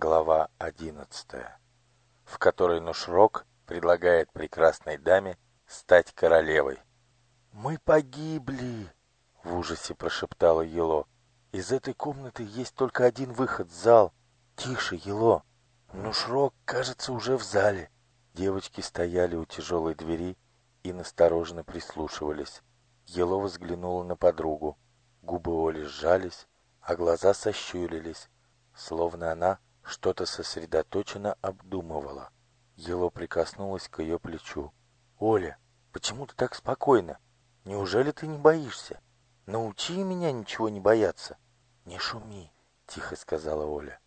Глава одиннадцатая, в которой Нушрок предлагает прекрасной даме стать королевой. «Мы погибли!» — в ужасе прошептала Ело. «Из этой комнаты есть только один выход — зал. Тише, Ело! Нушрок, кажется, уже в зале». Девочки стояли у тяжелой двери и настороженно прислушивались. Ело взглянула на подругу. Губы Оли сжались, а глаза сощурились, словно она что-то сосредоточенно обдумывала. Ело прикоснулась к ее плечу. «Оля, почему ты так спокойна? Неужели ты не боишься? Научи меня ничего не бояться». «Не шуми», — тихо сказала Оля.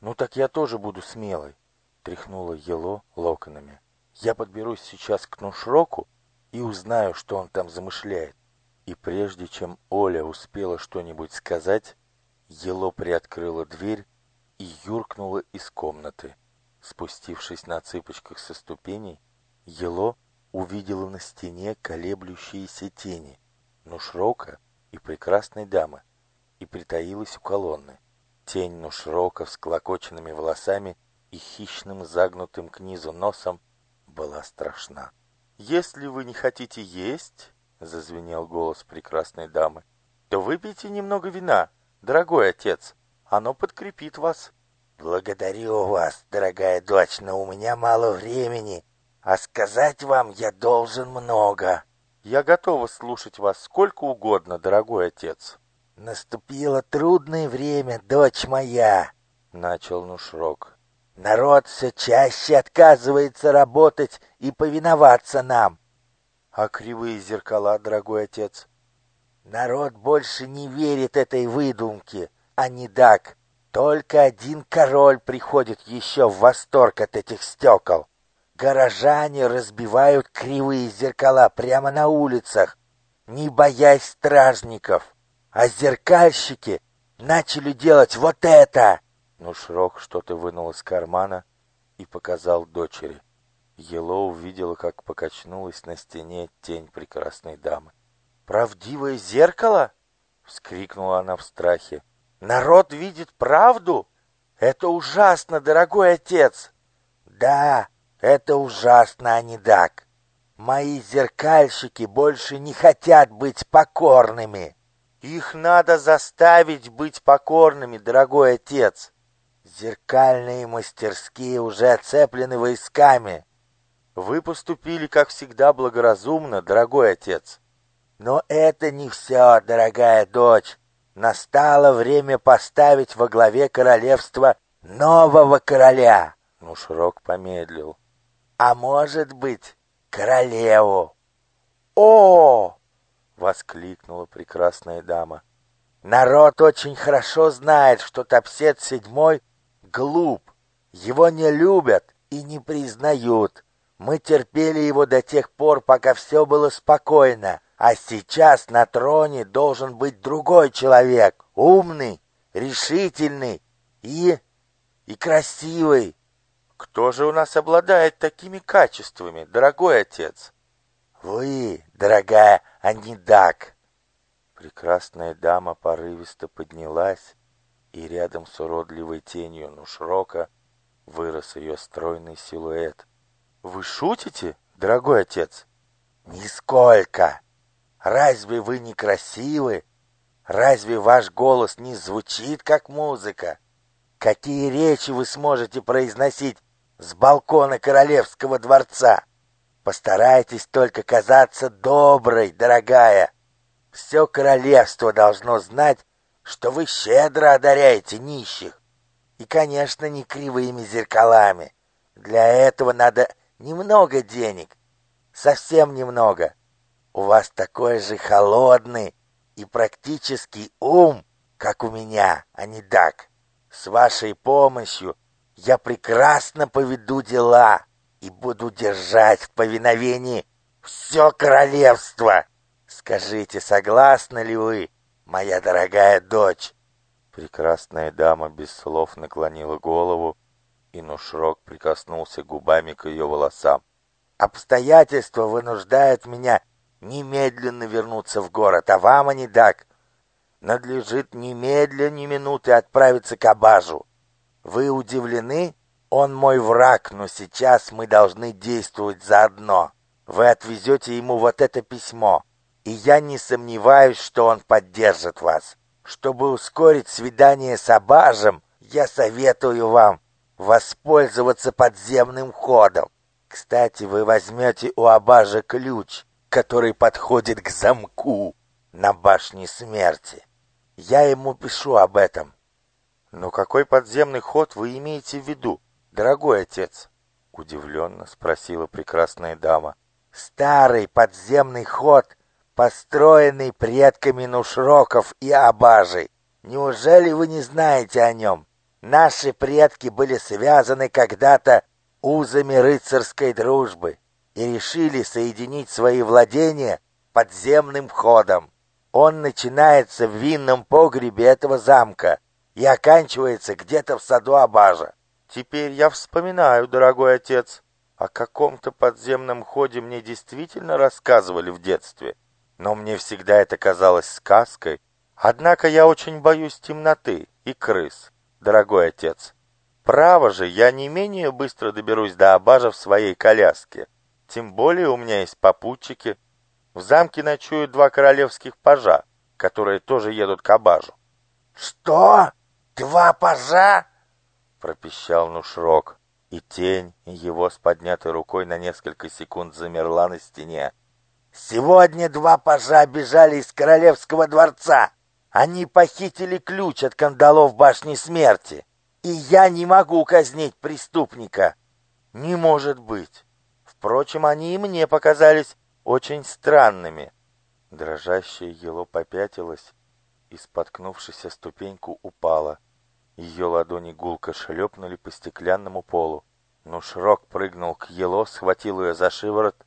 «Ну так я тоже буду смелой», — тряхнула Ело локонами. «Я подберусь сейчас к Нушроку и узнаю, что он там замышляет». И прежде чем Оля успела что-нибудь сказать, Ело приоткрыла дверь и юркнула из комнаты. Спустившись на цыпочках со ступеней, Ело увидела на стене колеблющиеся тени, Нушрока и прекрасной дамы, и притаилась у колонны. Тень Нушрока с клокоченными волосами и хищным загнутым к низу носом была страшна. «Если вы не хотите есть, — зазвенел голос прекрасной дамы, — то выпейте немного вина, дорогой отец, оно подкрепит вас». «Благодарю вас, дорогая дочь, но у меня мало времени, а сказать вам я должен много». «Я готова слушать вас сколько угодно, дорогой отец». «Наступило трудное время, дочь моя», — начал Нушрок. «Народ все чаще отказывается работать и повиноваться нам». «А кривые зеркала, дорогой отец?» «Народ больше не верит этой выдумке, а не так. Только один король приходит еще в восторг от этих стекол. Горожане разбивают кривые зеркала прямо на улицах, не боясь стражников. А зеркальщики начали делать вот это!» Ну, Шрок что-то вынул из кармана и показал дочери. Ело увидела, как покачнулась на стене тень прекрасной дамы. «Правдивое зеркало?» — вскрикнула она в страхе. Народ видит правду? Это ужасно, дорогой отец. Да, это ужасно, а не так. Мои зеркальщики больше не хотят быть покорными. Их надо заставить быть покорными, дорогой отец. Зеркальные мастерские уже оцеплены войсками. Вы поступили, как всегда, благоразумно, дорогой отец. Но это не все, дорогая дочь. Настало время поставить во главе королевства нового короля. Ну, Широк помедлил. А может быть, королеву. О! воскликнула прекрасная дама. Народ очень хорошо знает, что Топсет седьмой глуп. Его не любят и не признают. Мы терпели его до тех пор, пока все было спокойно. А сейчас на троне должен быть другой человек, умный, решительный и... и красивый. Кто же у нас обладает такими качествами, дорогой отец? Вы, дорогая Анидак. Прекрасная дама порывисто поднялась, и рядом с уродливой тенью Нушрока вырос ее стройный силуэт. Вы шутите, дорогой отец? Нисколько. Разве вы не красивы? Разве ваш голос не звучит как музыка? Какие речи вы сможете произносить с балкона королевского дворца? Постарайтесь только казаться доброй, дорогая. Все королевство должно знать, что вы щедро одаряете нищих. И, конечно, не кривыми зеркалами. Для этого надо немного денег. Совсем немного. У вас такой же холодный и практический ум, как у меня, а не так. С вашей помощью я прекрасно поведу дела и буду держать в повиновении все королевство. Скажите, согласны ли вы, моя дорогая дочь?» Прекрасная дама без слов наклонила голову, и Нушрок прикоснулся губами к ее волосам. «Обстоятельства вынуждают меня немедленно вернуться в город, а вам, так Надлежит немедленно, ни минуты отправиться к Абажу. Вы удивлены? Он мой враг, но сейчас мы должны действовать заодно. Вы отвезете ему вот это письмо, и я не сомневаюсь, что он поддержит вас. Чтобы ускорить свидание с Абажем, я советую вам воспользоваться подземным ходом. Кстати, вы возьмете у Абажа ключ, который подходит к замку на башне смерти. Я ему пишу об этом. Но какой подземный ход вы имеете в виду, дорогой отец? Удивленно спросила прекрасная дама. Старый подземный ход, построенный предками Нушроков и Абажей. Неужели вы не знаете о нем? Наши предки были связаны когда-то узами рыцарской дружбы и решили соединить свои владения подземным ходом. Он начинается в винном погребе этого замка и оканчивается где-то в саду Абажа. Теперь я вспоминаю, дорогой отец, о каком-то подземном ходе мне действительно рассказывали в детстве, но мне всегда это казалось сказкой. Однако я очень боюсь темноты и крыс, дорогой отец. Право же, я не менее быстро доберусь до Абажа в своей коляске. Тем более у меня есть попутчики. В замке ночуют два королевских пажа, которые тоже едут к Абажу. «Что? Два пажа?» — пропищал Нушрок, и тень его с поднятой рукой на несколько секунд замерла на стене. «Сегодня два пажа бежали из королевского дворца. Они похитили ключ от кандалов башни смерти, и я не могу казнить преступника». «Не может быть!» Впрочем, они и мне показались очень странными. Дрожащая Ело попятилась и, споткнувшись о ступеньку, упала. Ее ладони гулко шлепнули по стеклянному полу. Но Шрок прыгнул к Ело, схватил ее за шиворот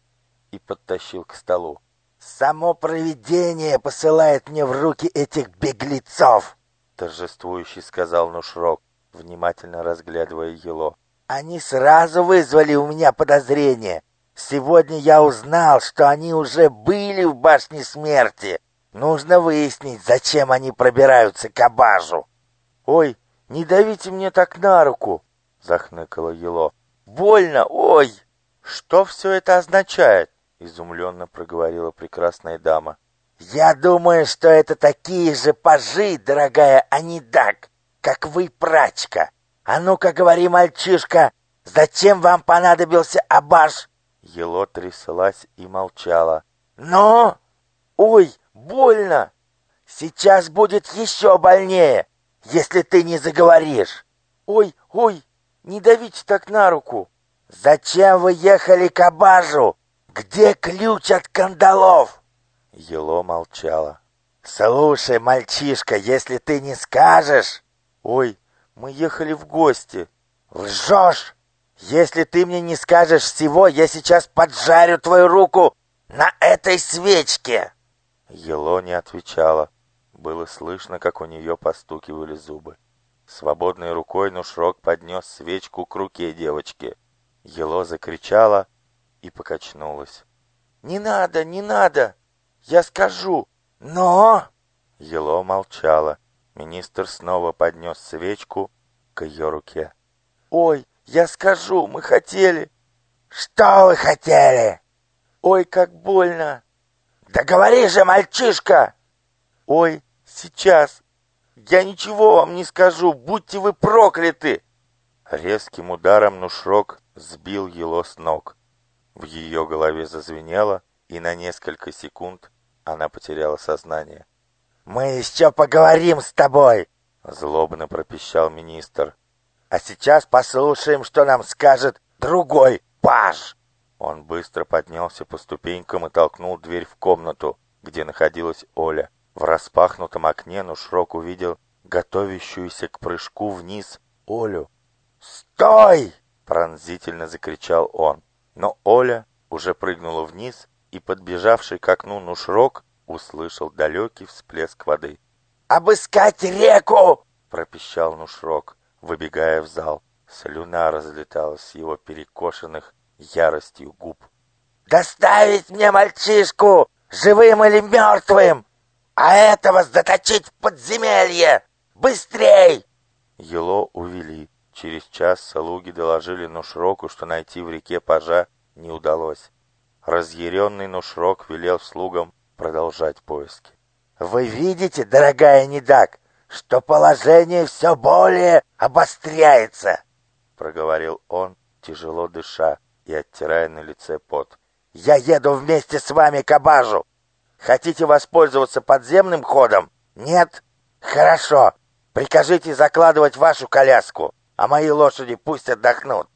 и подтащил к столу. «Само провидение посылает мне в руки этих беглецов!» торжествующий сказал Нушрок, внимательно разглядывая Ело. «Они сразу вызвали у меня подозрение. Сегодня я узнал, что они уже были в башне смерти. Нужно выяснить, зачем они пробираются к Абажу. Ой, не давите мне так на руку, захныкала Ело. Больно, ой! Что все это означает? изумленно проговорила прекрасная дама. Я думаю, что это такие же пажи, дорогая Анидак, как вы, прачка. А ну-ка говори, мальчишка, зачем вам понадобился Абаш? Ело тряслась и молчала. «Но! Ой, больно! Сейчас будет еще больнее, если ты не заговоришь!» «Ой, ой, не давите так на руку!» «Зачем вы ехали к Абажу? Где ключ от кандалов?» Ело молчала. «Слушай, мальчишка, если ты не скажешь...» «Ой, мы ехали в гости». «Лжешь! Если ты мне не скажешь всего, я сейчас поджарю твою руку на этой свечке!» Ело не отвечала. Было слышно, как у нее постукивали зубы. Свободной рукой Нушрок поднес свечку к руке девочки. Ело закричала и покачнулась. «Не надо, не надо! Я скажу! Но...» Ело молчала. Министр снова поднес свечку к ее руке. «Ой, я скажу, мы хотели. Что вы хотели? Ой, как больно. Да говори же, мальчишка. Ой, сейчас. Я ничего вам не скажу, будьте вы прокляты. Резким ударом Нушрок сбил Ело с ног. В ее голове зазвенело, и на несколько секунд она потеряла сознание. «Мы еще поговорим с тобой!» — злобно пропищал министр. А сейчас послушаем, что нам скажет другой паж. Он быстро поднялся по ступенькам и толкнул дверь в комнату, где находилась Оля. В распахнутом окне Нушрок увидел готовящуюся к прыжку вниз Олю. «Стой!» — пронзительно закричал он. Но Оля уже прыгнула вниз, и подбежавший к окну Нушрок услышал далекий всплеск воды. «Обыскать реку!» — пропищал Нушрок выбегая в зал. Слюна разлеталась с его перекошенных яростью губ. «Доставить мне мальчишку, живым или мертвым, а этого заточить в подземелье! Быстрей!» Ело увели. Через час слуги доложили Нушроку, что найти в реке пажа не удалось. Разъяренный Нушрок велел слугам продолжать поиски. «Вы видите, дорогая Недак, что положение все более обостряется!» Проговорил он, тяжело дыша и оттирая на лице пот. «Я еду вместе с вами к Абажу. Хотите воспользоваться подземным ходом? Нет? Хорошо. Прикажите закладывать вашу коляску, а мои лошади пусть отдохнут.